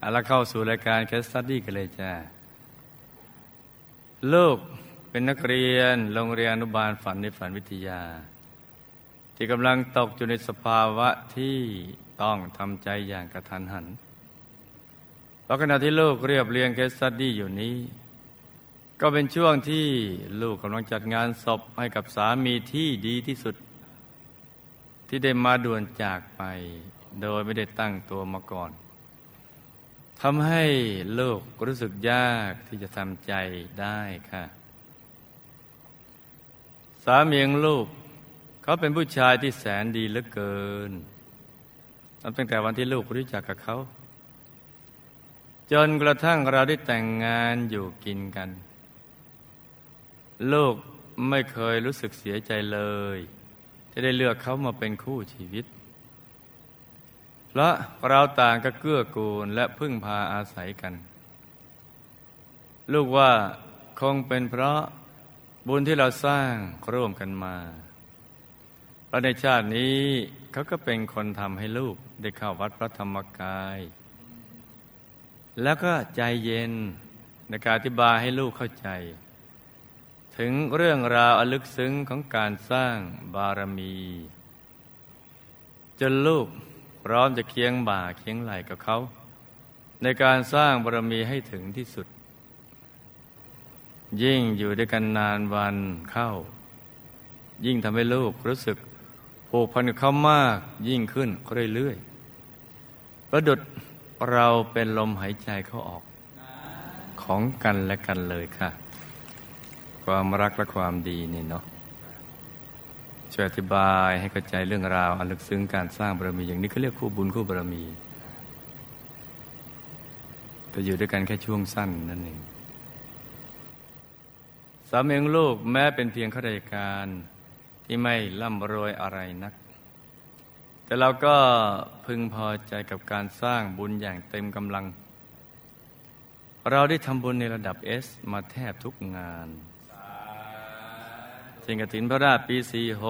เอาละเข้าสู่รายการ case study กันเลยจ้าลูก เป็นนักเรียนโรงเรียนอนุบาลฝันในฝันวิทยา ที่กำลังตกอยู่ในสภาวะที่ต้องทำใจอย่างกระทันหันเพราะขณะที่ลูกเรียบเรียง case study อยู่นี้ ก็เป็นช่วงที่ลูกกำลังจัดงานศพให้กับสามีที่ดีที่สุด ที่ได้มาด่วนจากไป โดยไม่ได้ตั้งตัวมาก่อนทำให้ลูกรู้สึกยากที่จะทำใจได้ค่ะามีของลูก เขาเป็นผู้ชายที่แสนดีเหลือเกินนับตั้งแต่วันที่ลูกรู้จักกับเขา จนกระทั่งเราได้แต่งงานอยู่กินกัน ลูกไม่เคยรู้สึกเสียใจเลย ที่ได้เลือกเขามาเป็นคู่ชีวิต เพราะเราต่างก็เกื้อกูลและพึ่งพาอาศัยกัน ลูกว่าคงเป็นเพราะ บุญที่เราสร้างร่วมกันมาเพราะในชาตินี้เขาก็เป็นคนทำให้ลูกได้เข้าวัดพระธรรมกาย แล้วก็ใจเย็นในการอธิบายให้ลูกเข้าใจ ถึงเรื่องราวอลึกซึ้งของการสร้างบารมี จนลูกพร้อมจะเคียงบ่าเคียงไหล่กับเขา ในการสร้างบารมีให้ถึงที่สุด ยิ่งอยู่ด้วยกันนานวันเข้า ยิ่งทำให้ลูกรู้สึกผูกพันกับเขามากยิ่งขึ้นเรื่อยๆประดุดเราเป็นลมหายใจเขาออก ของกันและกันเลยค่ะ ความรักและความดีนี่เนาะช่วยอธิบายให้เข้าใจเรื่องราว อันลึกซึ้งการสร้างบารมีอย่างนี้เขาเรียกคู่บุญคู่บารมีแต่อยู่ด้วยกันแค่ช่วงสั้นนั่นเอง สามีของลูกแม้เป็นเพียงข้าราชการที่ไม่ร่ำรวยอะไรนัก แต่เราก็พึงพอใจกับการสร้างบุญอย่างเต็มกำลัง เราได้ทำบุญในระดับเอสมาแทบทุกงานเช่นกถินพระราชปี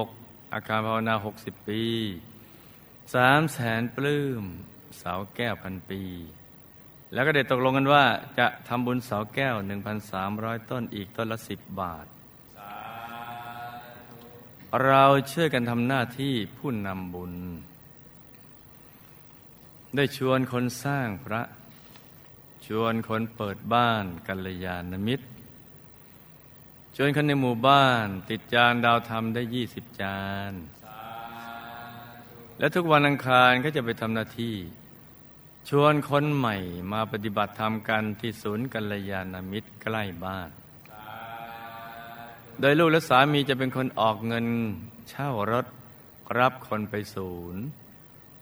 46 อาคารภาวนา 60 ปีสามแสนปลื้มเสาแก้วพันปี แล้วก็ได้ตกลงกันว่าจะทำบุญเสาแก้ว 1,300 ต้นอีกต้นละสิบบาท เราช่วยกันทำหน้าที่ผู้นำบุญ ได้ชวนคนสร้างพระ ชวนคนเปิดบ้านกัลยาณมิตร ชวนคนในหมู่บ้าน ติดจานดาวธรรมได้ยี่สิบจาน และทุกวันอังคารก็จะไปทำหน้าที่ ชวนคนใหม่มาปฏิบัติธรรมกันที่ศูนย์กัลยาณมิตรใกล้บ้าน โดยลูกและสามีจะเป็นคนออกเงินเช่ารถรับคนไปศูนย์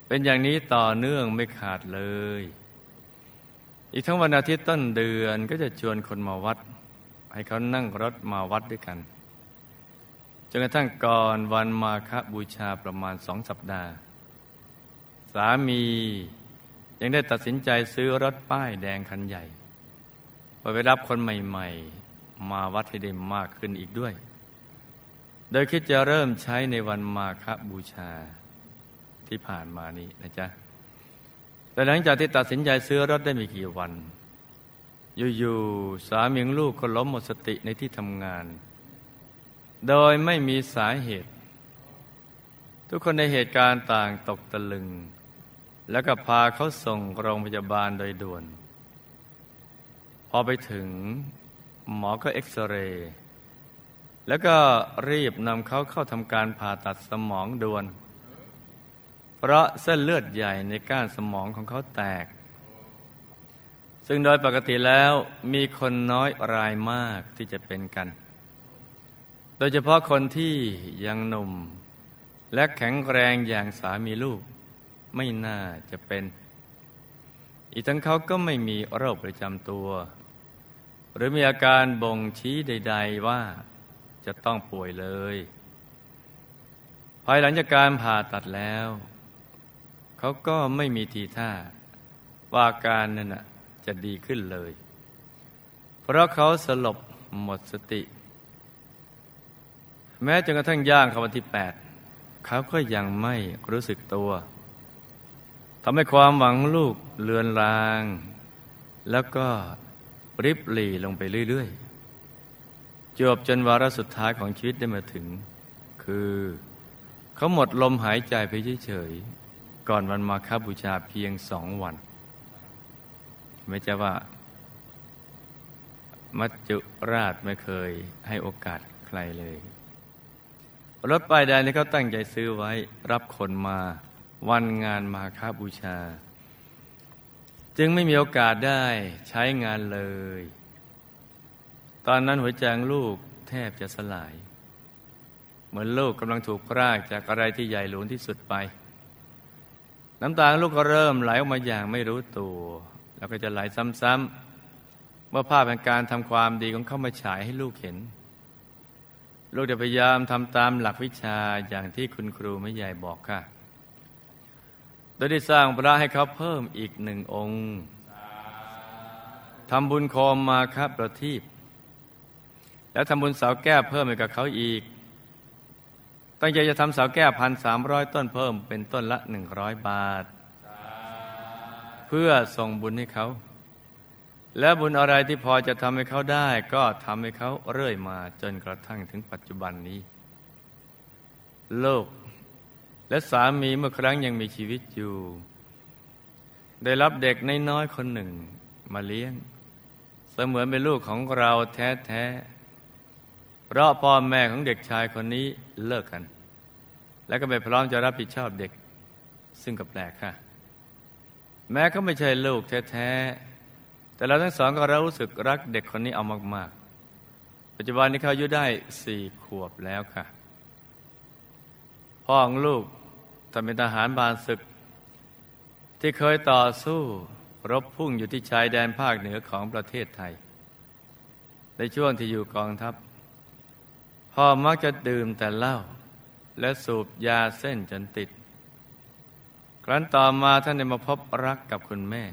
เป็นอย่างนี้ต่อเนื่องไม่ขาดเลย อีกทั้งวันอาทิตย์ต้นเดือนก็จะชวนคนมาวัด ให้เขานั่งรถมาวัดด้วยกัน จนกระทั่งก่อนวันมาคบูชาประมาณสองสัปดาห์ สามี ยังได้ตัดสินใจซื้อรถป้ายแดงคันใหญ่ไปรับคนใหม่ๆ มาวัดให้ได้มากขึ้นอีกด้วย โดยคิดจะเริ่มใช้ในวันมาคบูชาที่ผ่านมานี้นะจ๊ะ แต่หลังจากที่ตัดสินใจซื้อรถได้ไม่กี่วัน อยู่ๆสามีลูกก็ล้มหมดสติในที่ทำงาน โดยไม่มีสาเหตุ ทุกคนในเหตุการณ์ต่างตกตะลึง แล้วก็พาเขาส่งโรงพยาบาลโดยด่วน พอไปถึงหมอก็เอ็กซเรย์แล้วก็รีบนำเขาเข้าทำการผ่าตัดสมองด่วน เพราะเส้นเลือดใหญ่ในก้านสมองของเขาแตก ซึ่งโดยปกติแล้วมีคนน้อยรายมากที่จะเป็นกัน โดยเฉพาะคนที่ยังหนุ่ม และแข็งแรงอย่างสามีลูก ไม่น่าจะเป็น อีกทั้งเขาก็ไม่มีโรคประจำตัว หรือมีอาการบ่งชี้ใด ๆว่าจะต้องป่วยเลย ภายหลังจากการผ่าตัดแล้ว เขาก็ไม่มีทีท่า ว่าการนั้นจะดีขึ้นเลย เพราะเขาสลบหมดสติ แม้จนกระทั่งย่างเข้าวันที่แปดเขาก็ยังไม่รู้สึกตัว ทำให้ความหวังลูกเลือนลาง แล้วก็ริบหลีลงไปเรื่อย ๆ จบจนวาระสุดท้ายของชีวิตได้มาถึง คือเขาหมดลมหายใจไปเฉยๆ ก่อนวันมาคบูชาเพียงสองวัน ไม่ใช่ว่า มัจจุราชไม่เคยให้โอกาสใครเลย รถป้ายแดงที่เขาตั้งใจซื้อไว้รับคนมา วันงานมาคาบูชา จึงไม่มีโอกาสได้ใช้งานเลย ตอนนั้นหัวใจลูกแทบจะสลาย เหมือนลูกกำลังถูกพรากจากอะไรที่ใหญ่หลวงที่สุดไป น้ำตาลูกก็เริ่มไหลออกมาอย่างไม่รู้ตัว แล้วก็จะไหลซ้ำๆเมื่อภาพแห่งการทำความดีของเข้ามาฉายให้ลูกเห็นลูกจะพยายามทำตามหลักวิชาอย่างที่คุณครูไม่ใหญ่บอกค่ะ โดยได้สร้างพระให้เขาเพิ่มอีกหนึ่งองค์ทำบุญโคมมาครับประทีปแล้วทำบุญเสาแก้วเพิ่มให้กับเขาอีก ตั้งใจจะทำเสาแก้วพันสามร้อยต้นเพิ่มเป็นต้นละหนึ่งร้อยบาท เพื่อส่งบุญให้เขา และบุญอะไรที่พอจะทำให้เขาได้ ก็ทำให้เขาเรื่อยมาจนกระทั่งถึงปัจจุบันนี้ โลก และสามีเมื่อครั้งยังมีชีวิตอยู่ ได้รับเด็กน้อยๆคนหนึ่งมาเลี้ยง เสมือนเป็นลูกของเราแท้ๆเพราะพ่อแม่ของเด็กชายคนนี้เลิกกัน และก็ไม่พร้อมจะรับผิดชอบเด็ก ซึ่งก็แปลกค่ะ แม้เขาไม่ใช่ลูกแท้ๆแต่เราทั้งสองก็รู้สึกรักเด็กคนนี้เอามากๆ ปัจจุบันนี้เขาอายุได้สี่ขวบแล้วค่ะ พ่อของลูกทำเป็นทหารบานศึก ที่เคยต่อสู้รบพุ่งอยู่ที่ชายแดนภาคเหนือของประเทศไทย ในช่วงที่อยู่กองทัพ พ่อมักจะดื่มแต่เหล้าและสูบยาเส้นจนติด ครั้นต่อมาท่านได้มาพบรักกับคุณแม่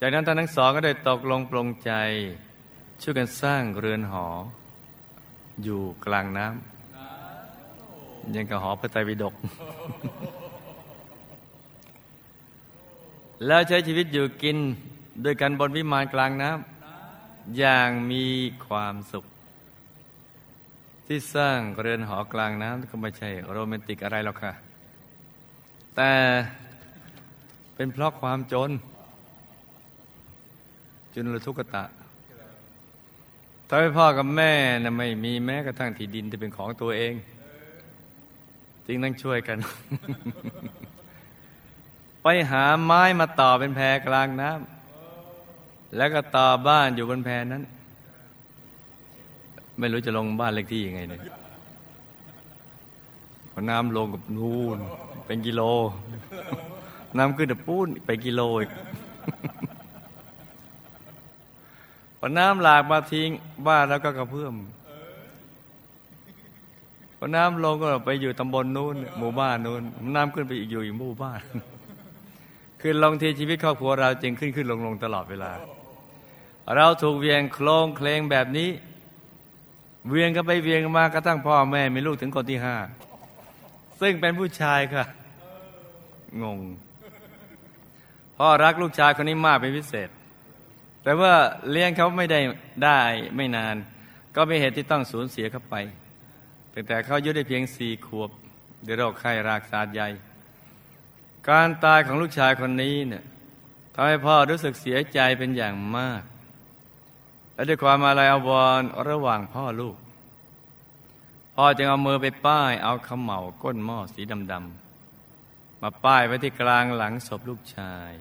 จากนั้นท่านทั้งสองก็ได้ตกลงปลงใจ ช่วยกันสร้างเรือนหอ อยู่กลางน้ำ ยังกับหอพระไตรปิฎกแล้วใช้ชีวิตอยู่กินด้วยกันบนวิมานกลางน้ำอย่างมีความสุข ที่สร้างเรือนหอกลางน้ำก็ไม่ใช่โรแมนติกอะไรหรอกค่ะ แต่เป็นเพราะความจน จนระทุกตะทำให้พ่อกับแม่นะไม่มีแม้กระทั่งที่ดินที่เป็นของตัวเอง จึงต้องช่วยกัน ไปหาไม้มาต่อเป็นแพกลางน้ำแล้วก็ต่อบ้านอยู่บนแพนั้น ไม่รู้จะลงบ้านเลขที่ยังไงเนี่ยพอน้ำลงกับนูนเป็นกิโล น้ำขึ้นแต่ปูนไปกิโลอีกพอน้ำหลากมาทิ้งบ้านแล้วก็กระเพื่อม พอน้ำลงก็ไปอยู่ตำบลนู้นหมู่บ้านนู้นน้ำขึ้นไปอีกอยู่อีกหมู่บ้าน คือลงทีชีวิตครอบครัวเราจึงขึ้นขึ้นลงลงตลอดเวลา เราถูกเวียงโคลงเคลงแบบนี้ เวียงกันไปเวียงมากระทั่งพ่อแม่มีลูกถึงคนที่ห้าซึ่งเป็นผู้ชายค่ะ งง พ่อรักลูกชายคนนี้มากเป็นพิเศษ แต่ว่าเลี้ยงเขาไม่ได้ได้ไม่นาน ก็มีเหตุที่ต้องสูญเสียเขาไป ตั้งแต่เขาอายุได้เพียงสี่ขวบด้วยโรคไข้รากสาดใหญ่ การตายของลูกชายคนนี้เนี่ยทำให้พ่อรู้สึกเสียใจเป็นอย่างมาก และด้วยความอาลัยอาวรณ์ระหว่างพ่อลูก พ่อจึงเอามือไปป้าย เอาขมเหลาก้นหม้อสีดำๆมาป้ายไว้ที่กลางหลังศพลูกชาย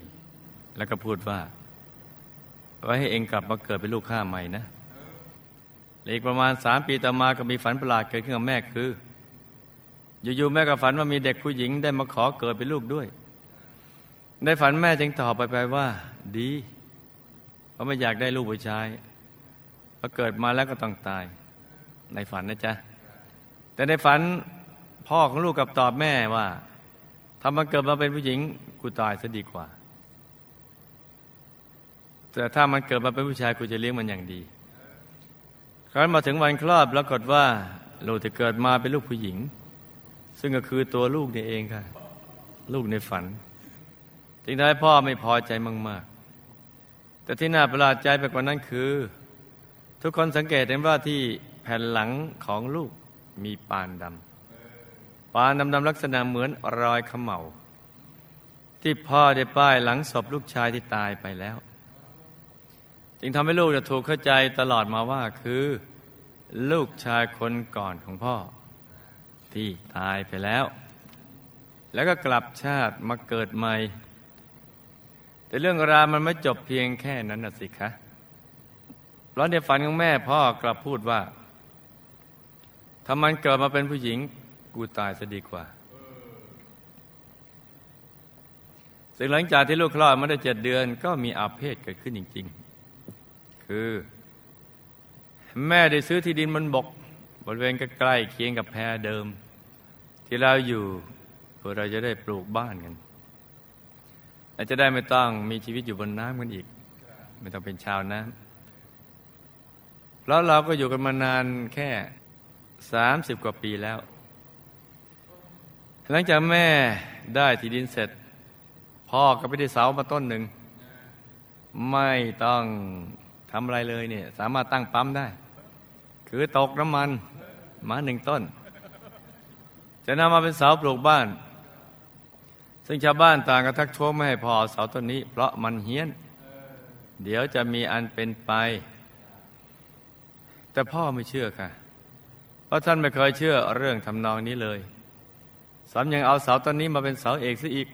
แล้วก็พูดว่า ไว้ให้เองกลับมาเกิดเป็นลูกข้าใหม่นะ อีกประมาณสามปีต่อมาก็มีฝันประหลาดเกิดขึ้นกับแม่คือ อยู่ๆแม่ก็ฝันว่ามีเด็กผู้หญิงได้มาขอเกิดเป็นลูกด้วยในฝันแม่จึงตอบไปไปว่า ดีเพราะไม่อยากได้ลูกผู้ชายพอเกิดมาแล้วก็ต้องตาย ในฝันนะจ๊ะ แต่ในฝันพ่อของลูกกับตอบแม่ว่าถ้ามันเกิดมาเป็นผู้หญิงกูตายซะดีกว่า แต่ถ้ามันเกิดมาเป็นผู้ชายกูจะเลี้ยงมันอย่างดี ครั้นมาถึงวันคลอดปรากฏว่าลูกจะเกิดมาเป็นลูกผู้หญิง ซึ่งก็คือตัวลูกนี่เองค่ะ ลูกในฝันจึงทำให้พ่อไม่พอใจมาก ๆ แต่ที่น่าประหลาดใจไปกว่านั้นคือ ทุกคนสังเกตเห็นว่าที่แผ่นหลังของลูกมีปานดำปานดำๆลักษณะเหมือนรอยขมเหลาที่พ่อได้ป้ายหลังศพลูกชายที่ตายไปแล้ว จึงทำให้ลูกจะถูกเข้าใจตลอดมาว่าคือ ลูกชายคนก่อนของพ่อ ที่ตายไปแล้ว แล้วก็กลับชาติมาเกิดใหม่ แต่เรื่องราวมันไม่จบเพียงแค่นั้นนะสิคะเพราะในฝันของแม่พ่อกลับพูดว่าถ้ามันเกิดมาเป็นผู้หญิงกูตายจะดีกว่าซึ่งหลังจากที่ลูกคลอดมาได้เจ็ดเดือน ก็มีอาเพศเกิดขึ้นจริง ๆ คือ แม่ได้ซื้อที่ดินบนบก บริเวณใกล้เคียงกับแพเดิม ที่เราอยู่เพื่อเราจะได้ปลูกบ้านกันและจะได้ไม่ต้องมีชีวิตอยู่บนน้ำกันอีก ไม่ต้องเป็นชาวน้ำแล้วเราก็อยู่กันมานานแค่สามสิบกว่าปีแล้ว หลังจากแม่ได้ที่ดินเสร็จ พ่อก็ไปได้เสามาต้นหนึ่ง ไม่ต้องำอะไรเลยเนี่ยสามารถตั้งปั๊มได้ คือตกน้ำมันมาหนึ่งต้น จะนำมาเป็นเสาปลูกบ้าน ซึ่งชาวบ้านต่างก็ทักท้วงไม่ให้พอเสาต้นนี้ เพราะมันเฮี้ยน เดี๋ยวจะมีอันเป็นไป แต่พ่อไม่เชื่อค่ะ เพราะท่านไม่เคยเชื่อเรื่องทำนองนี้เลยสามยังเอาเสาต้นนี้มาเป็นเสาเอกซะอีก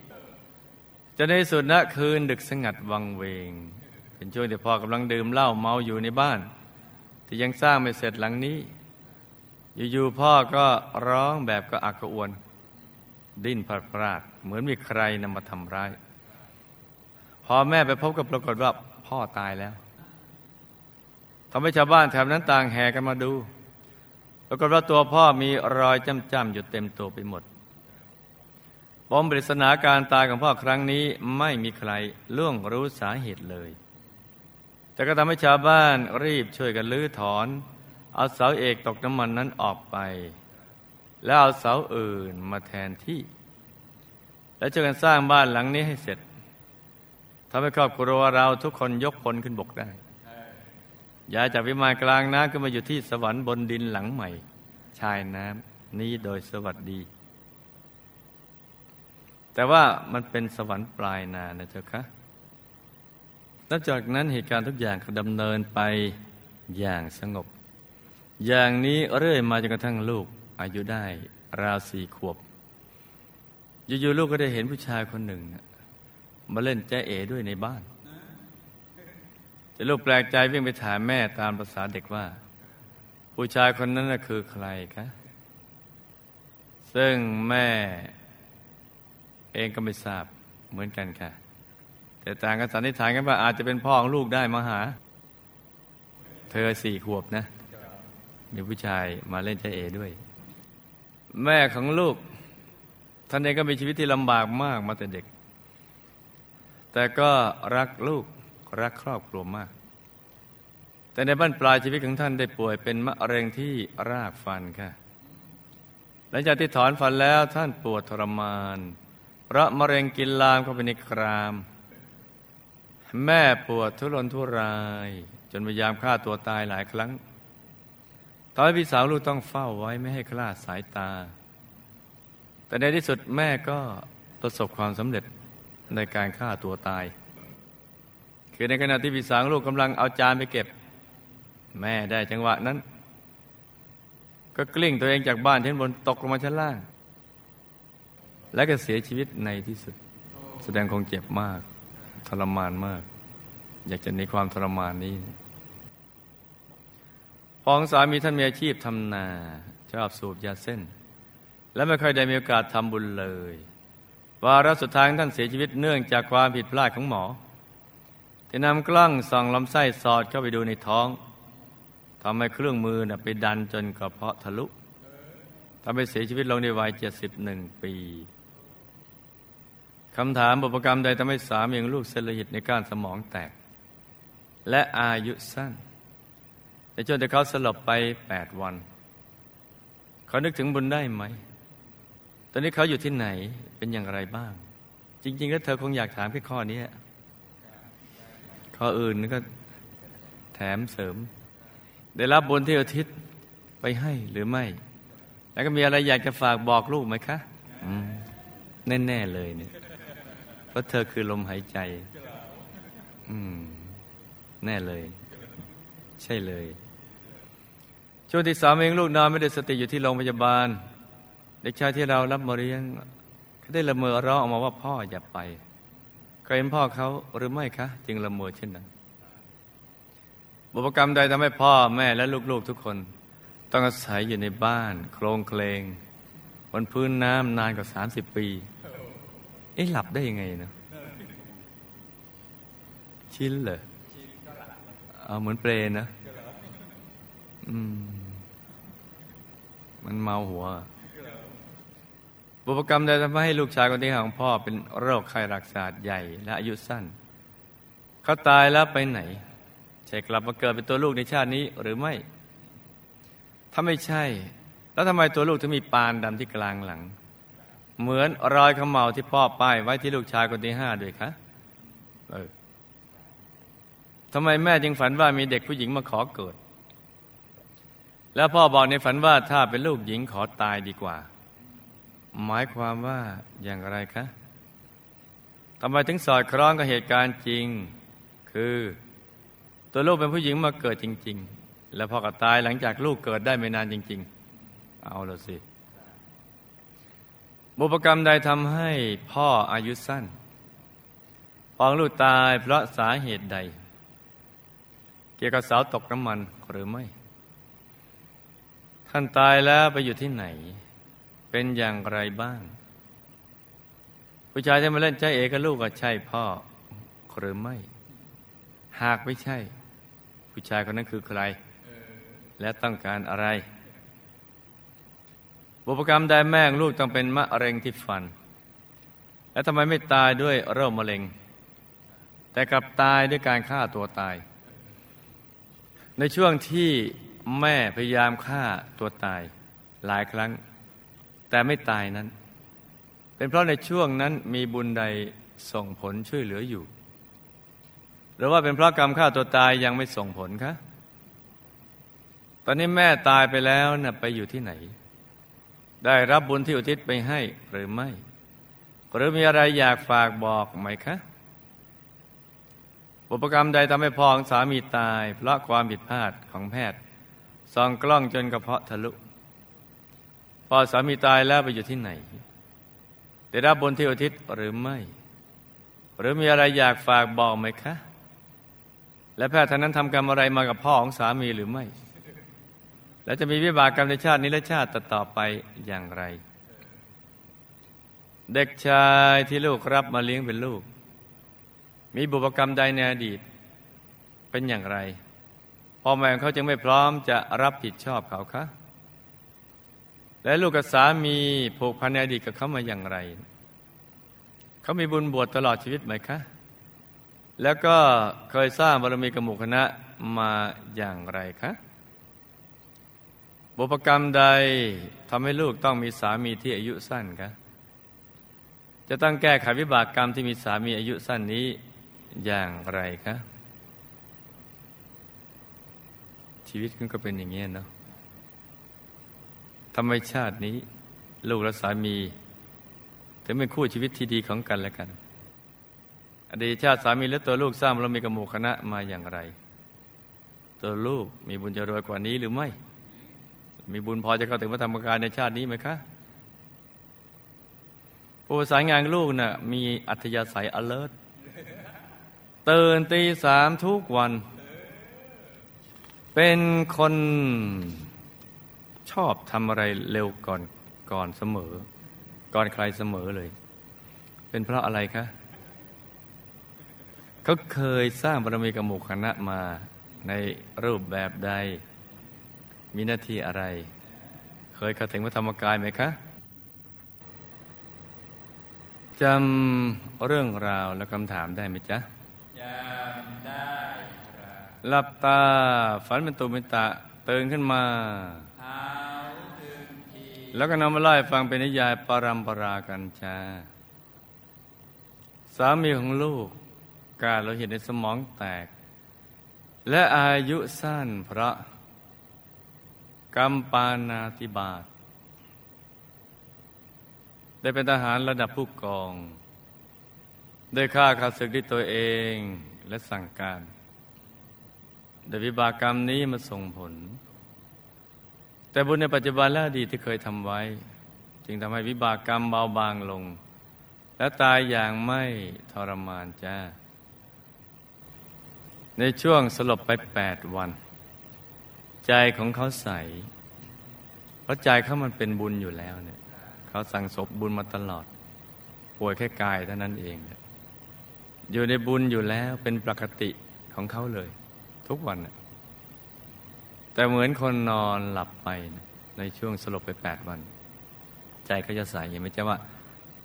จะในสุดนะคืนดึกสงัดวังเวง เป็นช่วงที่พ่อกำลังดื่มเหล้าเมาอยู่ในบ้าน ที่ยังสร้างไม่เสร็จหลังนี้ อยู่ๆพ่อก็ร้องแบบก็อักกระอวน ดิ้นพลาดพลาดเหมือนมีใครนำมาทำร้าย พอแม่ไปพบกับปรากฏว่าพ่อตายแล้วทำให้ชาวบ้านแถวนั้นต่างแห่กันมาดู ปรากฏว่าตัวพ่อมีรอยจ้ำๆอยู่เต็มตัวไปหมดปมปริศนาการตายของพ่อครั้งนี้ไม่มีใครล่วงรู้สาเหตุเลย แต่ก็ทำให้ชาวบ้านรีบช่วยกันลื้อถอน เอาเสาเอกตกน้ำมันนั้นออกไป แล้วเอาเสาอื่นมาแทนที่ และช่วยกันสร้างบ้านหลังนี้ให้เสร็จทำให้ครอบครัวเราทุกคนยกพลขึ้นบกได้ย้ายจากวิมานกลางน้ำขึ้นมาอยู่ที่สวรรค์บนดินหลังใหม่ ชายน้ำนี้โดยสวัสดี แต่ว่ามันเป็นสวรรค์ปลายนานะเจ้าคะ นับจากนั้นเหตุการณ์ทุกอย่างก็ดำเนินไปอย่างสงบ อย่างนี้เรื่อยมาจนกระทั่งลูกอายุได้ราวสี่ขวบ อยู่ๆลูกก็ได้เห็นผู้ชายคนหนึ่ง มาเล่นแจเอด้วยในบ้านแต่ลูกแปลกใจวิ่งไปถามแม่ตามภาษาเด็กว่า ผู้ชายคนนั้นคือใครคะ ซึ่งแม่เองก็ไม่ทราบเหมือนกันค่ะ แต่ต่างกันสันนิษฐานกันว่าอาจจะเป็นพ่อของลูกได้มาหา เธอสี่ขวบนะ มีผู้ชายมาเล่นเจเอด้วย แม่ของลูก ท่านเองก็มีชีวิตที่ลำบากมากมาแต่เด็ก แต่ก็รักลูกรักครอบครัวมาก แต่ในบ้านปลายชีวิตของท่านได้ป่วยเป็นมะเร็งที่รากฟันค่ะหลังจากที่ถอนฟันแล้วท่านปวดทรมาน เพราะมะเร็งกินลามเข้าไปในคราม แม่ปวดทุรนทุราย จนพยายามฆ่าตัวตายหลายครั้ง ตอนพี่สาวลูกต้องเฝ้าไว้ไม่ให้คลาดสายตา แต่ในที่สุดแม่ก็ประสบความสำเร็จในการฆ่าตัวตาย คือในขณะที่พี่สาวลูกกำลังเอาจานไปเก็บ แม่ได้จังหวะนั้น ก็กลิ้งตัวเองจากบ้านชั้นบนตกลงมาชั้นล่าง และก็เสียชีวิตในที่สุด แสดงคงเจ็บมาก ทรมานมาก อยากจะในความทรมานนี้พองสามีท่านมีอาชีพทำนาชอบสูบยาเส้น และไม่ค่อยได้มีโอกาสทำบุญเลยวาระสุดท้ายท่านเสียชีวิตเนื่องจากความผิดพลาดของหมอจะนำกล้องส่องลำไส้สอดเข้าไปดูในท้องทำให้เครื่องมือนะไปดันจนกระเพาะทะลุทำให้เสียชีวิตลงในวัย71ปี คำถามบุพกรรมใดทำให้สามีของลูกเซลล์หิตในก้านสมองแตก และอายุสั้นในจนแต่เขาสลบไป 8 วัน เขานึกถึงบุญได้ไหม ตอนนี้เขาอยู่ที่ไหนเป็นอย่างไรบ้าง จริง ๆ แล้วเธอคงอยากถามแค่ข้อนี้ข้ออื่นก็แถมเสริม ได้รับบุญที่อุทิศไปให้หรือไม่ แล้วก็มีอะไรอยากจะฝากบอกลูกไหมคะแน่ ๆ เลยเนี่ย เพราะเธอคือลมหายใจ อืม แน่เลย ใช่เลย ช่วงที่สามเองลูกนอนไม่ได้สติอยู่ที่โรงพยาบาล เด็กชายที่เรารับมาเลี้ยงเขาได้ละเมอร้องออกมาว่าพ่ออย่าไปเคยเห็นพ่อเขาหรือไม่คะ จึงละเมอเช่นนั้นบุพกรรมใดทำให้พ่อแม่และลูกๆทุกคน ต้องอาศัยอยู่ในบ้าน โครงเคลงบนพื้นน้ำนานกว่าสามสิบปี เอ๊ะหลับได้ยังไงเนาะชินเลยเอาเหมือนเปรนะอืม มันเมาหัว บุพกรรมใดทำให้ลูกชายคนที่ของพ่อเป็นโรคไข้รักษาใหญ่ และอายุสั้น เขาตายแล้วไปไหนใช่กลับมาเกิดเป็นตัวลูกในชาตินี้หรือไม่ ถ้าไม่ใช่ แล้วทำไมตัวลูกถึงมีปานดำที่กลางหลัง เหมือนรอยขมเหลาที่พ่อป้ายไว้ที่ลูกชายคนที่ห้าด้วยคะเออทำไมแม่จึงฝันว่ามีเด็กผู้หญิงมาขอเกิด แล้วพ่อบอกในฝันว่าถ้าเป็นลูกหญิงขอตายดีกว่า หมายความว่าอย่างไรคะทำไมถึงสอดคล้องกับเหตุการณ์จริง คือ ตัวลูกเป็นผู้หญิงมาเกิดจริง ๆ แล้วพ่อก็ตายหลังจากลูกเกิดได้ไม่นานจริง ๆ เอาละสิ บุพกรรมใดทำให้พ่ออายุสั้นพองลูกตายเพราะสาเหตุใด เกี่ยวกับเสาตกน้ำมันหรือไม่ ท่านตายแล้วไปอยู่ที่ไหน เป็นอย่างไรบ้าง ผู้ชายที่มาเล่นใจเอกับลูกก็ใช่พ่อหรือไม่ หากไม่ใช่ ผู้ชายคนนั้นคือใคร และต้องการอะไร บุพกรรมใดแม่งลูกต้องเป็นมะเร็งที่ฟัน แล้วทำไมไม่ตายด้วยโรคมะเร็ง แต่กลับตายด้วยการฆ่าตัวตาย ในช่วงที่แม่พยายามฆ่าตัวตายหลายครั้ง แต่ไม่ตายนั้น เป็นเพราะในช่วงนั้นมีบุญใดส่งผลช่วยเหลืออยู่ หรือว่าเป็นเพราะกรรมฆ่าตัวตายยังไม่ส่งผลคะตอนนี้แม่ตายไปแล้วนะ่ะไปอยู่ที่ไหน ได้รับบุญที่อุทิศไปให้หรือไม่ หรือมีอะไรอยากฝากบอกไหมคะอุปกรรมใดทำให้พ่อของสามีตาย เพราะความผิดพลาดของแพทย์ส่องกล้องจนกระเพาะทะลุ พอสามีตายแล้วไปอยู่ที่ไหน ได้รับบุญที่อุทิศหรือไม่ หรือมีอะไรอยากฝากบอกไหมคะ และแพทย์ท่านนั้นทำกรรมอะไรมากับพ่อของสามีหรือไม่ และจะมีวิบากกรรมในชาตินี้และชาติต่อไปอย่างไร เด็กชายที่ลูกรับมาเลี้ยงเป็นลูก มีบุพกรรมใดในอดีตเป็นอย่างไรพ่อแม่เขาจึงไม่พร้อมจะรับผิดชอบเขาคะและลูกกับสามีผูกพันในอดีตกับเขามาอย่างไร เขามีบุญบวชตลอดชีวิตไหมคะ แล้วก็เคยสร้างบารมีกับหมู่คณะมาอย่างไรคะ บุพกรรมใดทำให้ลูกต้องมีสามีที่อายุสั้นคะจะต้องแก้ไขวิบากกรรมที่มีสามีอายุสั้นนี้อย่างไรคะชีวิตมันก็เป็นอย่างนี้เนาะธรรมชาตินี้ ลูกและสามีถึงเป็นคู่ชีวิตที่ดีของกันและกัน อดีตชาติสามีและตัวลูกสร้างเรามีกระหมูคณะมาอย่างไร ตัวลูกมีบุญจะรวยกว่านี้หรือไม่ มีบุญพอจะเข้าถึงพระธรรมกายในชาตินี้ไหมคะผู้สายงานลูกนะ่ะมีอัธยาศัย alert ตื่นตีสามทุกวัน เป็นคนชอบทำอะไรเร็วก่อนก่อนเสมอ ก่อนใครเสมอเลย เป็นเพราะอะไรคะเขาเคยสร้างบารมีกับหมู่คณะมาในรูปแบบใด มีหน้าที่อะไรขยเข้าถึงพระธรรมกายไหมคะจำเรื่องราวและคำถามได้ไหมจ๊ะจำได้ครับหลับตาฝันเป็นตุเป็นตะตื่นขึ้นมาเอาถึงทีแล้วก็นำมาไล่ฟังเป็นนิยายปรัมปรากันจ้าสามีของลูกการเราเห็นในสมองแตก และอายุสั้นเพราะ กรรมปานาติบาตได้เป็นทหารระดับผู้กอง ได้ฆ่าข้าศึกด้วยตัวเองและสั่งการแต่วิบากกรรมนี้มาส่งผล แต่บุญในปัจจุบันและอดีตที่เคยทำไว้ จึงทำให้วิบากกรรมเบาบางลง และตายอย่างไม่ทรมานจ้า ในช่วงสลบไปแปดวัน ใจของเขาใส เพราะใจเขามันเป็นบุญอยู่แล้วเนี่ย เขาสั่งสมบุญมาตลอด ป่วยแค่กายเท่านั้นเองเยอยู่ในบุญอยู่แล้วเป็นปกติของเขาเลย ทุกวัน แต่เหมือนคนนอนหลับไปในช่วงสลบไปแปดวัน ใจก็จะใสเห็นไหมจ๊ะว่า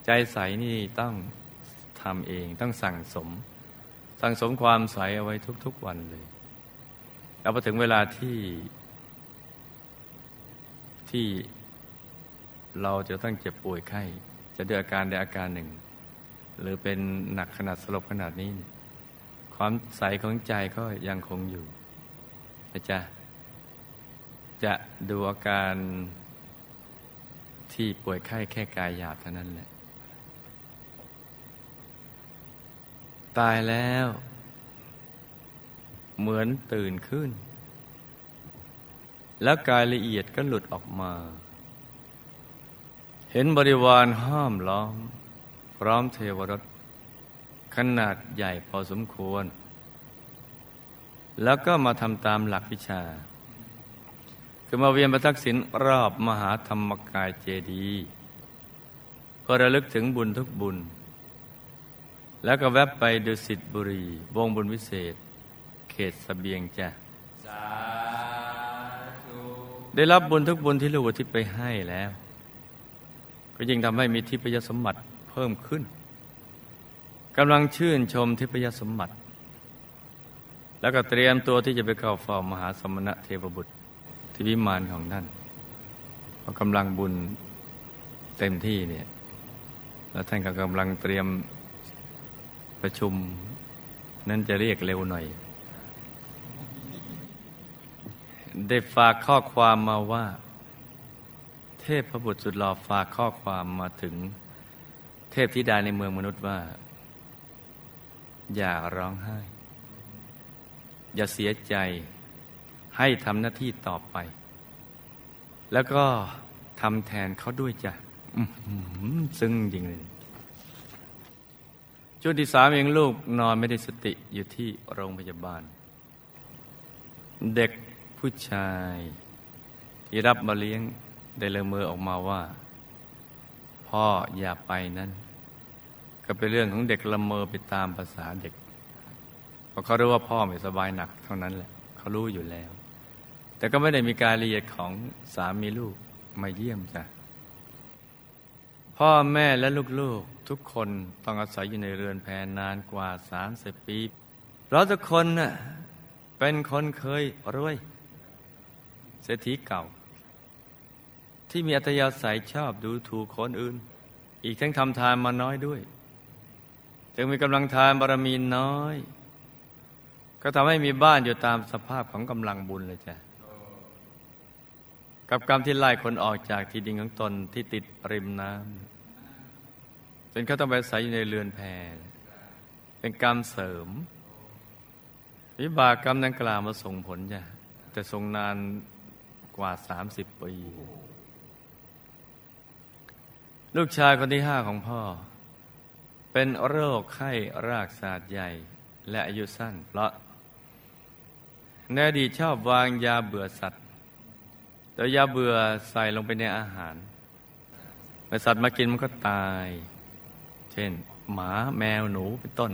ใจใสนี่ต้องทำเองต้องสั่งสม สั่งสมความใสเอาไว้ทุกๆวันเลย แล้วพอถึงเวลาที่ที่เราจะต้องเจ็บป่วยไข้ จะด้วยอาการใดอาการหนึ่ง หรือเป็นหนักขนาดสลบขนาดนี้ ความใสของใจก็ยังคงอยู่นะจ๊ะจะดูอาการที่ป่วยไข้แค่กายหยาบเท่านั้นแหละ ตายแล้ว เหมือนตื่นขึ้น แล้วกายละเอียดก็หลุดออกมา เห็นบริวารห้อมล้อม พร้อมเทวรถขนาดใหญ่พอสมควร แล้วก็มาทำตามหลักวิชา คือมาเวียนประทักษิณรอบมหาธรรมกายเจดีย์เพื่อระลึกถึงบุญทุกบุญ แล้วก็แวบไปดุสิตบุรี วงบุญวิเศษ ตสเสบียงจ้ะสาธุได้รับบุญทุกบุญที่ลูกอุทิศไปให้แล้ว ก็ยิ่งทำให้มีทิพยสมบัติเพิ่มขึ้นกำลังชื่นชมทิพยสมบัติ แล้วก็เตรียมตัวที่จะไปเข้าเฝ้ามหาสมณะเทพบุตรที่วิมานของท่านเพราะกำลังบุญเต็มที่เนี่ยแล้วท่านก็กำลังเตรียมประชุม นั่นจะเรียกเร็วหน่อย ได้ฝากข้อความมาว่า เทพพระบุตรสุดหล่อฝากข้อความมาถึง เทพธิดาในเมืองมนุษย์ว่า อย่าร้องไห้ อย่าเสียใจให้ทำหน้าที่ต่อไป แล้วก็ทำแทนเขาด้วยจ้ะซึ้งจริงเลยช่วงที่สามเองลูกนอนไม่ได้สติอยู่ที่โรงพยาบาล เด็ก ผู้ชาย ที่รับมาเลี้ยงได้เลยมือออกมาว่า พ่ออย่าไปนั่นก็เป็นเรื่องของเด็กละเมอไปตามภาษาเด็กเพราะเขารู้ว่าพ่อไม่สบายหนักเท่านั้นแหละ เขารู้อยู่แล้ว แต่ก็ไม่ได้มีการละเอียดของสามีลูกมาเยี่ยมจ้ะพ่อแม่และลูกๆทุกคนต้องอาศัยอยู่ในเรือนแพนานกว่าสามสิบปีเราทุกคนน่ะเป็นคนเคยรวย เศรษฐีเก่า ที่มีอัตยาศัยชอบดูถูกคนอื่น อีกทั้งทำทานมาน้อยด้วย จึงมีกำลังทานบารมีน้อย ก็ทำให้มีบ้านอยู่ตามสภาพของกำลังบุญเลยจ้ะกับกรรมที่ไล่คนออกจากที่ดินของตนที่ติดริมน้ำจนเขาต้องไปอาศัยอยู่ในเรือนแพเป็นกรรมเสริม วิบากกรรมดังกล่าวมาส่งผลจ้ะแต่ทรงนาน กว่าสามสิบปี ลูกชายคนที่ห้าของพ่อ เป็นโรคไข้รากศาสตร์ใหญ่ และอายุสั้นเพราะในอดีตชอบวางยาเบื่อสัตว์โดยยาเบื่อใส่ลงไปในอาหารเมื่อสัตว์มากินมันก็ตาย เช่น หมาแมวหนูเป็นต้น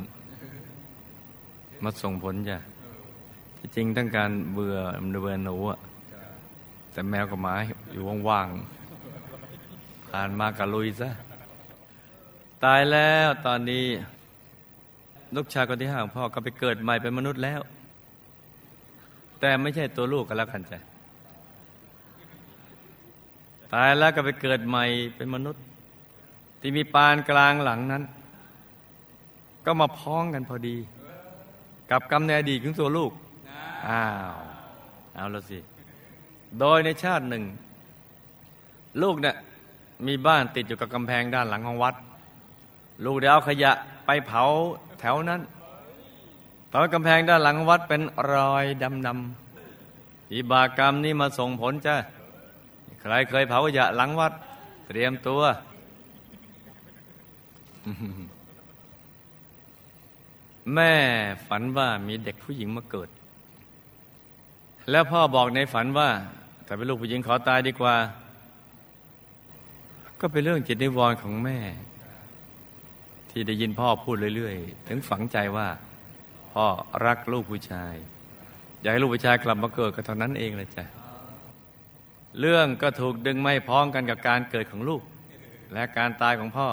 มาส่งผลจ้ะที่จริงต้องการเบื่อเบื่อหนูอะ แต่แมวกับหมาอยู่ว่างๆผ่านมากะลุยซะ ตายแล้วตอนนี้ ลูกชายคนที่ห้าของพ่อก็ไปเกิดใหม่เป็นมนุษย์แล้ว แต่ไม่ใช่ตัวลูกกันแล้วกันจ้ะตายแล้วก็ไปเกิดใหม่เป็นมนุษย์ ที่มีปานกลางหลังนั้น ก็มาพ้องกันพอดี กับกรรมในอดีตของตัวลูก อ้าว เอาละสิ โดยในชาติหนึ่ง ลูกเนี่ยมีบ้านติดอยู่กับกำแพงด้านหลังของวัด ลูกได้เอาขยะไปเผาแถวนั้นตอนกำแพงด้านหลังของวัดเป็นรอยดำดำๆวิบากกรรมนี้มาส่งผลจ้ะใครเคยเผาขยะหลังวัด เตรียมตัว แม่ฝันว่ามีเด็กผู้หญิงมาเกิด แล้วพ่อบอกในฝันว่า แต่เป็นลูกผู้หญิงขอตายดีกว่า ก็เป็นเรื่องจิตนิวรณ์ของแม่ ที่ได้ยินพ่อพูดเรื่อยๆ ถึงฝังใจว่า พ่อรักลูกผู้ชาย อยากให้ลูกผู้ชายกลับมาเกิดก็เท่านั้นเองเลยจ้ะเรื่องก็ถูกดึงไม่พ้องกันกับการเกิดของลูก และการตายของพ่อ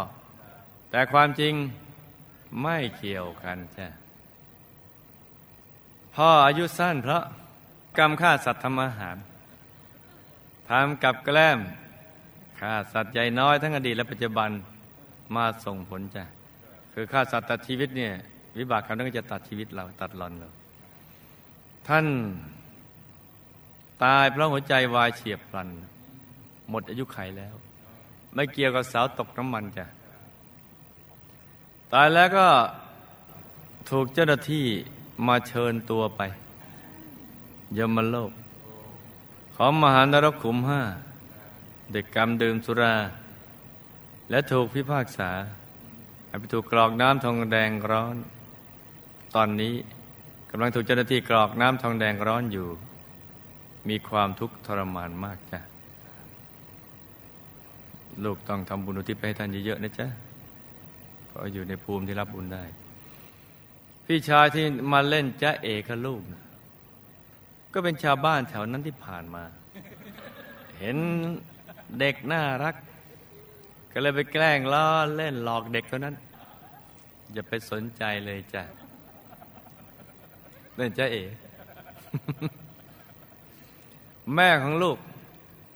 แต่ความจริงไม่เกี่ยวกันจ้ะพ่ออายุสั้นเพราะกรรมฆ่าสัตว์ทำอาหาร ทำกับแกล้มฆ่าสัตว์ใหญ่น้อยทั้งอดีตและปัจจุบันมาส่งผลจ้ะคือฆ่าสัตว์ตัดชีวิตเนี่ยวิบากกรรมนั้นก็จะตัดชีวิตเราตัดรอนเราท่านตายเพราะหัวใจวายเฉียบพลัน หมดอายุไขแล้ว ไม่เกี่ยวกับเสาตกน้ำมันจ้ะตายแล้วก็ถูกเจ้าหน้าที่มาเชิญตัวไป ยมโลก ของมหานรกขุมห้าเด็กกรรมดื่มสุรา และถูกพิพากษาให้ไปถูกกรอกน้ำทองแดงร้อน ตอนนี้กำลังถูกเจ้าหน้าที่กรอกน้ำทองแดงร้อนอยู่ มีความทุกข์ทรมานมากจ้ะลูกต้องทำบุญอุทิศไปให้ท่านเยอะๆนะจ๊ะเพราะอยู่ในภูมิที่รับบุญได้ พี่ชายที่มาเล่นจ้าเอกลูกนะ ก็เป็นชาวบ้านแถวนั้นที่ผ่านมา เห็นเด็กน่ารัก ก็เลยไปแกล้งล้อเล่นหลอกเด็กเท่านั้น อย่าไปสนใจเลยจ้ะเล่นจ้าเอ๋แม่ของลูก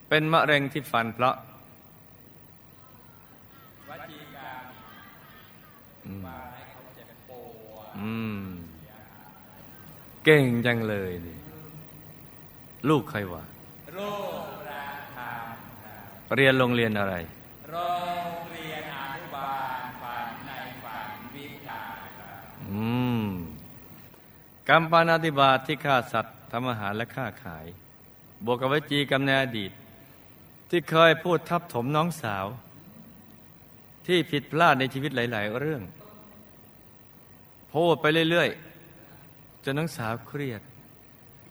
เป็นมะเร็งที่ฟันเพราะวัจีกรรมมาให้เขาเจ็บปวดเก่งจังเลยนี่ ลูกใครวะโรคราคาเรียนโรงเรียนอะไร โรงเรียนอนุบาลฝันในฝันวิชาครับอืมกรรมปานาติบาตที่ฆ่าสัตว์ทำอาหารและฆ่าขาย บวกกับวจีกรรมในอดีต ที่เคยพูดทับถมน้องสาว ที่ผิดพลาดในชีวิตหลาย ๆ เรื่องพูดไปเรื่อย ๆ จนน้องสาวเครียด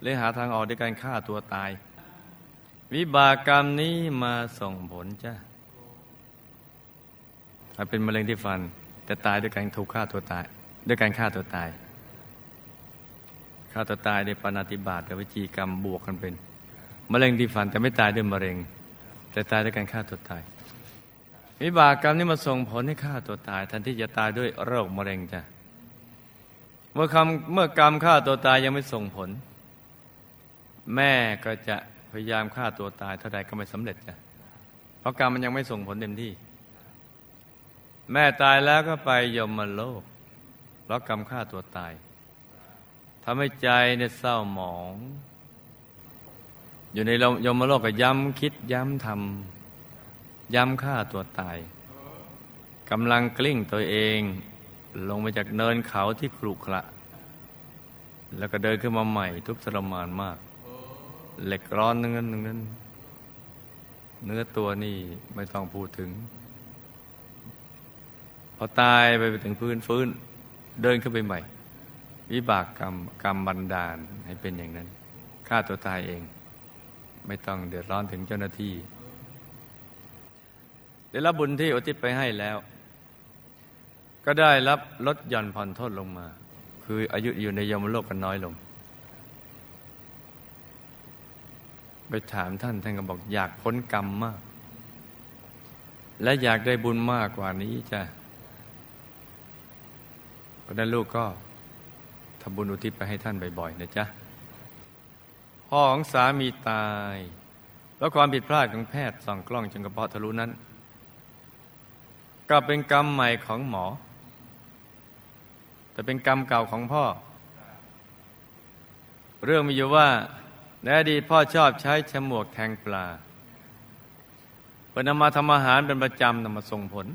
เลยหาทางออกด้วยการฆ่าตัวตาย วิบากกรรมนี้มาส่งผลจ้ะถ้าเป็นมะเร็งที่ฟัน แต่ตายด้วยการถูกฆ่าตัวตาย ด้วยการฆ่าตัวตายฆ่าตัวตายในปานาติบาตกับวิจีกรรมบวกกันเป็นมะเร็งที่ฟันแต่ไม่ตายด้วยมะเร็ง แต่ตายด้วยการฆ่าตัวตายวิบากกรรมนี้มาส่งผลให้ฆ่าตัวตายทันที่จะตายด้วยโรคมะเร็งจ้ะเมื่อคำเมื่อกรรมฆ่าตัวตายยังไม่ส่งผล แม่ก็จะพยายามฆ่าตัวตายเท่าใดก็ไม่สำเร็จจ้ะเพราะกรรมมันยังไม่ส่งผลเต็มที่ แม่ตายแล้วก็ไปยมโลกเพราะกรรมฆ่าตัวตายทำให้ใจเนี่ยเศร้าหมอง อยู่ในยมโลกก็ย้ำคิดย้ำทำย้ำฆ่าตัวตายกำลังกลิ้งตัวเอง ลงมาจากเนินเขาที่ครุขระแล้วก็เดินขึ้นมาใหม่ทุกทรมานมาก เหล็กร้อนนึงนั้นนึงนั้นเนื้อตัวนี่ไม่ต้องพูดถึง พอตายไปถึงพื้นฟื้น เดินขึ้นไปใหม่ วิบากกรรมกรรมบันดาลให้เป็นอย่างนั้นฆ่าตัวตายเอง ไม่ต้องเดือดร้อนถึงเจ้าหน้าที่ได้รับบุญที่อุทิศไปให้แล้ว ก็ได้รับลดหย่อนผ่อนโทษลงมา คืออายุอยู่ในยมโลกกันน้อยลง ไปถามท่านท่านก็บอกอยากพ้นกรรมมาก และอยากได้บุญมากกว่านี้จ้ะเพราะนั้นลูกก็ทำบุญอุทิศไปให้ท่านบ่อยๆนะจ๊ะพ่อของสามีตายแล้วความผิดพลาดของแพทย์ส่องกล้องจนกระเพาะทะลุนั้นก็เป็นกรรมใหม่ของหมอ แต่เป็นกรรมเก่าของพ่อ เรื่องมีอยู่ว่า ในอดีตพ่อชอบใช้ฉมวกแทงปลาเพื่อนำมาทำอาหารเป็นประจำนำมาส่งผล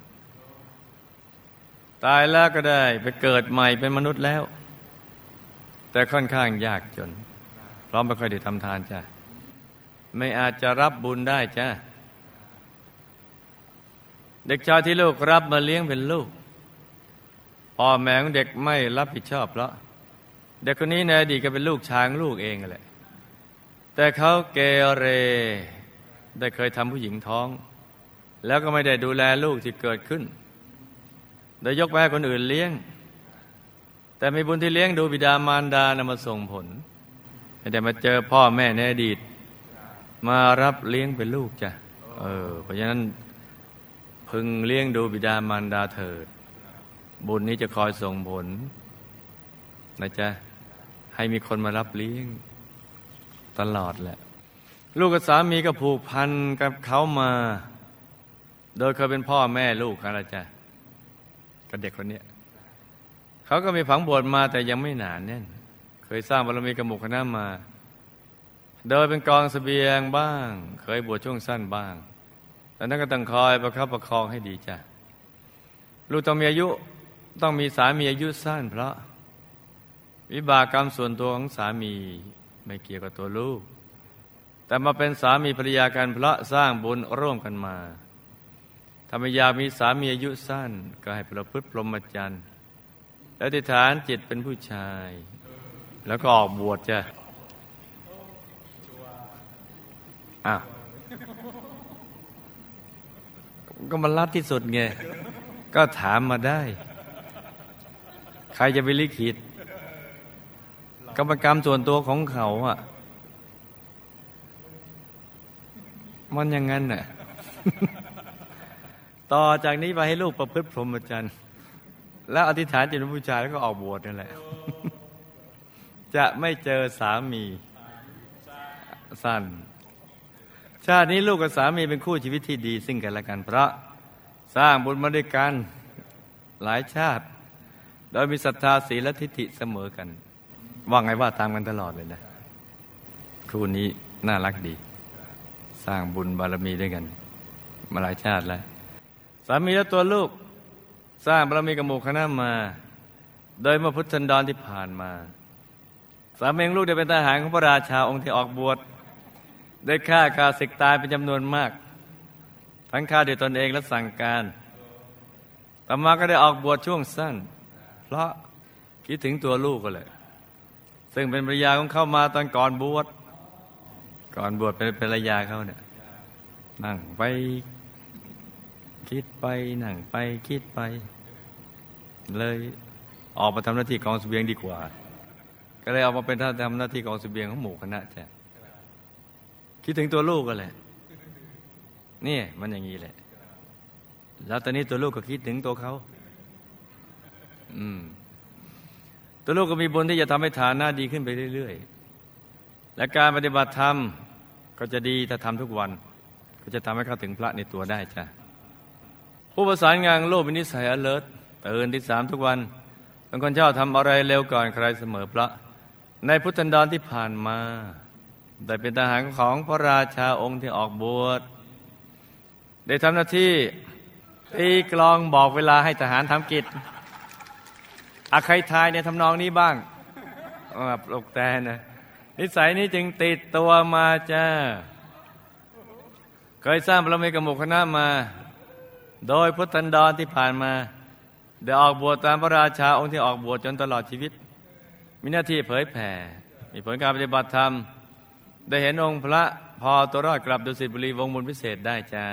ตายแล้วก็ได้ไปเกิดใหม่เป็นมนุษย์แล้ว แต่ค่อนข้างยากจนเพราะไม่ค่อยได้ทำทานจ้ะ ไม่อาจจะรับบุญได้จ้ะ เด็กชายที่ลูกรับมาเลี้ยงเป็นลูกพ่อแม่ของเด็กไม่รับผิดชอบเพราะเด็กคนนี้ในอดีตก็เป็นลูกช้างลูกเองแหละ แต่เขาเกเร ได้เคยทำผู้หญิงท้อง แล้วก็ไม่ได้ดูแลลูกที่เกิดขึ้นโดยยกไปให้คนอื่นเลี้ยง แต่มีบุญที่เลี้ยงดูบิดามารดานำมาส่งผลให้ได้มาเจอพ่อแม่ในอดีต มารับเลี้ยงเป็นลูกจ้ะเออเพราะฉะนั้นพึงเลี้ยงดูบิดามารดาเถิด บุญนี้จะคอยส่งผลนะจ๊ะให้มีคนมารับเลี้ยง ตลอดแหละ ลูกกับสามีก็ผูกพันกับเขามา โดยเคยเป็นพ่อแม่ลูกกันละจ้ะกับเด็กคนเนี้ยเขาก็มีผังบวชมาแต่ยังไม่หนาแน่น เคยสร้างบารมีกับหมู่คณะมา โดยเป็นกองสเสบียงบ้าง เคยบวชช่วงสั้นบ้างแต่นั้นก็ต้องคอยประคับประคองให้ดีจ้ะลูกต้องมีอายุต้องมีสามีอายุสั้นเพราะ วิบากกรรมส่วนตัวของสามี ไม่เกี่ยวกับตัวลูก แต่มาเป็นสามีภรรยากันเพราะสร้างบุญร่วมกันมาถ้าไม่อยามีสามีอายุสั้นก็ให้ประพฤติพรหมจรรย์และติฐานจิตเป็นผู้ชาย แล้วก็ออกบวชจ้ะอ้าวก็มันลัดที่สุดไง ก็ถามมาได้ ใครจะไปลิขิต กรรมกรรมส่วนตัวของเขาอะ มันอย่างนั้นน่ะ ต่อจากนี้ไปให้ลูกประพฤติพรหมจรรย์ แล้วอธิษฐานจิตวิญญาแล้วก็ออกบวชนั่นแหละ จะไม่เจอสามีสั้นชาตินี้ลูกกับสามีเป็นคู่ชีวิตที่ดี ซึ่งกันและกันเพราะสร้างบุญมาด้วยกันหลายชาติ โดยมีศรัทธาศีลและทิฏฐิเสมอกัน ว่าไงว่าตามกันตลอดเลยนะคู่นี้น่ารักดี สร้างบุญบารมีด้วยกัน มาหลายชาติแล้ว สามีและตัวลูก สร้างบารมีกับหมู่คณะมา โดยเมื่อพุทธันดรที่ผ่านมา สามีลูกได้เป็นทหารของพระราชาองค์ที่ออกบวชได้ฆ่าคาศึกตายเป็นจำนวนมาก ทั้งฆ่าด้วยตนเองและสั่งการต่อมาก็ได้ออกบวชช่วงสั้น เพราะคิดถึงตัวลูกก็เลย ซึ่งเป็นภรรยาของเขามาตอนก่อนบวชก่อนบวชเป็นภรรยาเขาเนี่ยนั่งไปคิดไปนั่งไปคิดไป เลยออกมาทำหน้าที่กองสเสบียงดีกว่า ก็เลยออกมาเป็นท่านทำหน้าที่กองสเสบียงของหมู่คณะจ้ะคิดถึงตัวลูกก็แหละนี่มันอย่างนี้แหละ แล้วตอนนี้ตัวลูกก็คิดถึงตัวเขา อืม ตัวลูกก็มีบุญที่จะทำให้ฐานะดีขึ้นไปเรื่อย ๆ และการปฏิบัติธรรมก็จะดีถ้าทำทุกวัน ก็จะทำให้เข้าถึงพระในตัวได้จ้ะผู้ประสานงานโลกเป็นนิสัยอเลิศตื่นที่สามทุกวันเป็นคนชอบทำอะไรเร็วก่อนใครเสมอพระ ในพุทธันดรที่ผ่านมาได้เป็นทหารของพระราชาองค์ที่ออกบวชได้ทำหน้าที่ตีกลองบอกเวลาให้ทหารทำกิจ อาใครทายในทำนองนี้บ้างปลุกแต่นะนิสัยนี้จึงติดตัวมาจ้า เคยสร้างบารมีกมู่คณะมา โดยพุทธันดรที่ผ่านมา ได้ออกบวชตามพระราชาองค์ที่ออกบวชจนตลอดชีวิต มีหน้าที่เผยแผ่ มีผลการปฏิบัติธรรม ได้เห็นองค์พระพอตัวรอดกลับดุสิตบุรีวงบุญพิเศษได้จ้า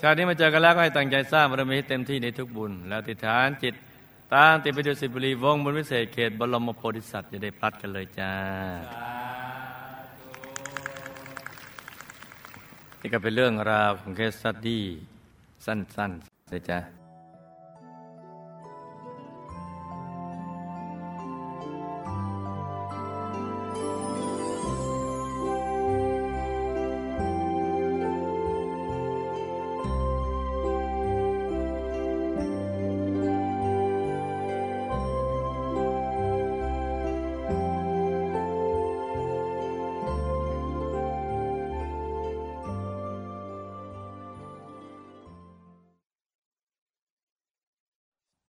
ชาตินี้มาเจอกันแล้วก็ให้ตั้งใจสร้างบารมีให้เต็มที่ในทุกบุญ แล้วอธิษฐานจิตตั้งติดไปดุสิตบุรีวงบุญพิเศษเขตบรมโพธิสัตว์จะได้พลัดกันเลยจ้านี่ก็เป็นเรื่องราวของ Case Study สั้นๆเลยจ้า